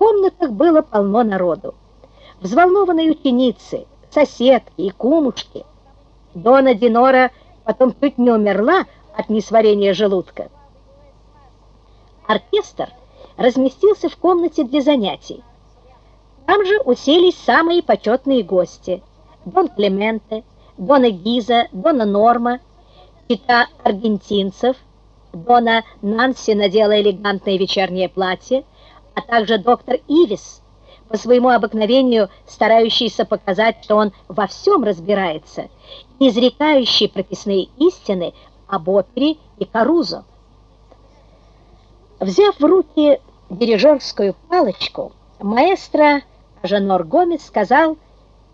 комнатах было полно народу. Взволнованные ученицы, соседки и кумушки. Дона Динора потом чуть не умерла от несварения желудка. Оркестр разместился в комнате для занятий. Там же уселись самые почетные гости. Дон Клементе, Дона Гиза, Дона Норма, чита аргентинцев, Дона Нанси надела элегантное вечернее платье, а также доктор Ивис, по своему обыкновению старающийся показать, что он во всем разбирается, изрекающий прописные истины об опере и Карузо. Взяв в руки дирижерскую палочку, маэстро Жанор Гомес сказал,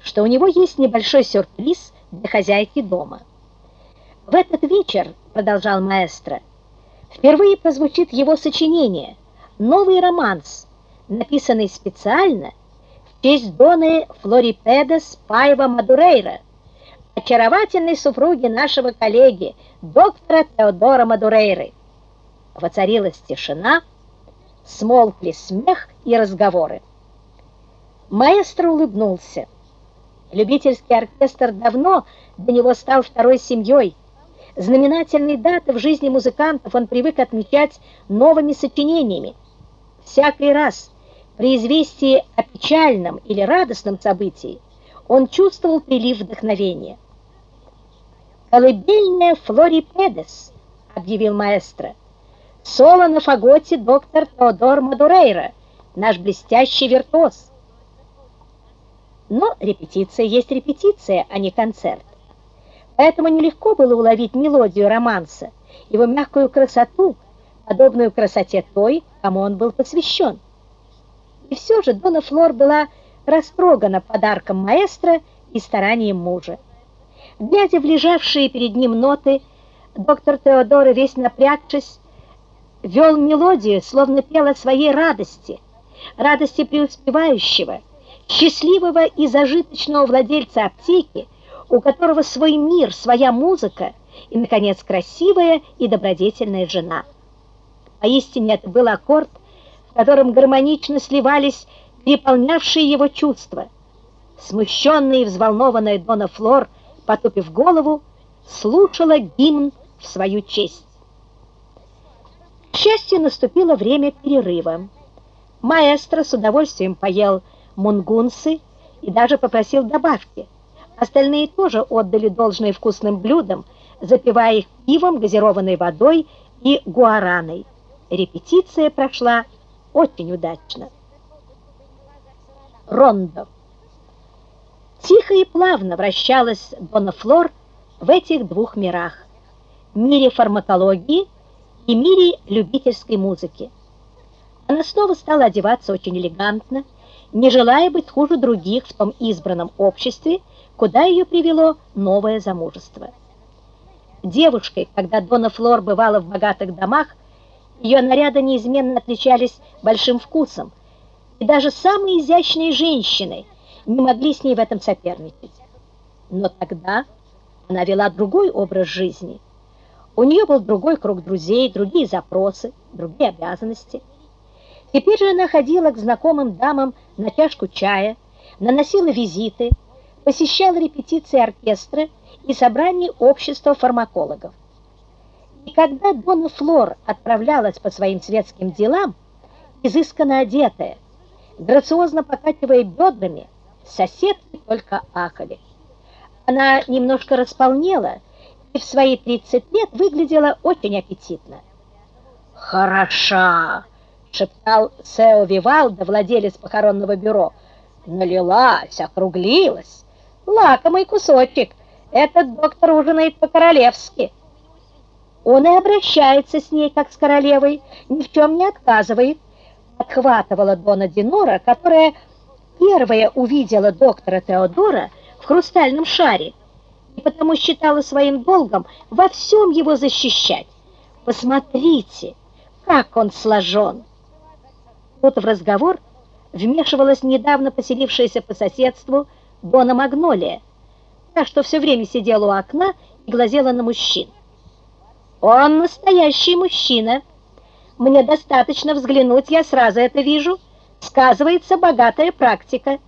что у него есть небольшой сюрприз для хозяйки дома. В этот вечер, продолжал маэстро, впервые прозвучит его сочинение, новый романс, написанный специально в честь Доны Флорипедес Пайва Мадурейра, очаровательной супруги нашего коллеги, доктора Теодора Мадурейры. Воцарилась тишина, смолкли смех и разговоры. Маэстро улыбнулся. Любительский оркестр давно для него стал второй семьей. Знаменательные даты в жизни музыкантов он привык отмечать новыми сочинениями. Всякий раз при известии о печальном или радостном событии он чувствовал прилив вдохновения. «Колыбельная Флорипедес», — объявил маэстро. «Соло на фаготе доктор Теодор Мадурейра, наш блестящий виртуоз». Но репетиция есть репетиция, а не концерт. Поэтому нелегко было уловить мелодию романса, его мягкую красоту, подобную красоте той, кому он был посвящен. И все же Дона Флор была растрогана подарком маэстро и старанием мужа. Глядя в лежавшие перед ним ноты, доктор Теодора, весь напрягшись, вел мелодию, словно пел о своей радости, радости преуспевающего, счастливого и зажиточного владельца аптеки, у которого свой мир, своя музыка и, наконец, красивая и добродетельная жена. Поистине это был аккорд, в котором гармонично сливались переполнявшие его чувства. Смущенная и взволнованная Дона Флор, потупив голову, слушала гимн в свою честь. К счастью, наступило время перерыва. Маэстро с удовольствием поел мунгунсы и даже попросил добавки. Остальные тоже отдали должное вкусным блюдам, запивая их пивом, газированной водой и гуараной. Репетиция прошла очень удачно. Рондо. Тихо и плавно вращалась Дона в этих двух мирах – мире фармакологии и мире любительской музыки. Она снова стала одеваться очень элегантно, не желая быть хуже других в том избранном обществе, куда ее привело новое замужество. Девушкой, когда Дона Флор бывала в богатых домах, ее наряды неизменно отличались большим вкусом, и даже самые изящные женщины не могли с ней в этом соперничать. Но тогда она вела другой образ жизни. У нее был другой круг друзей, другие запросы, другие обязанности – Теперь же она ходила к знакомым дамам на чашку чая, наносила визиты, посещала репетиции оркестра и собрания общества фармакологов. И когда Дона Флор отправлялась по своим светским делам, изысканно одетая, грациозно покачивая бедрами, соседки только ахали. Она немножко располнела и в свои 30 лет выглядела очень аппетитно. «Хороша!» шептал Сео Вивалда, владелец похоронного бюро. Налилась, округлилась. Лакомый кусочек. Этот доктор ужинает по-королевски. Он и обращается с ней, как с королевой, ни в чем не отказывает. Отхватывала Дона Динора, которая первая увидела доктора Теодора в хрустальном шаре и потому считала своим долгом во всем его защищать. Посмотрите, как он сложен! Тут в разговор вмешивалась недавно поселившаяся по соседству Дона Магнолия, та, что все время сидела у окна и глазела на мужчин. «Он настоящий мужчина. Мне достаточно взглянуть, я сразу это вижу. сказывается богатая практика,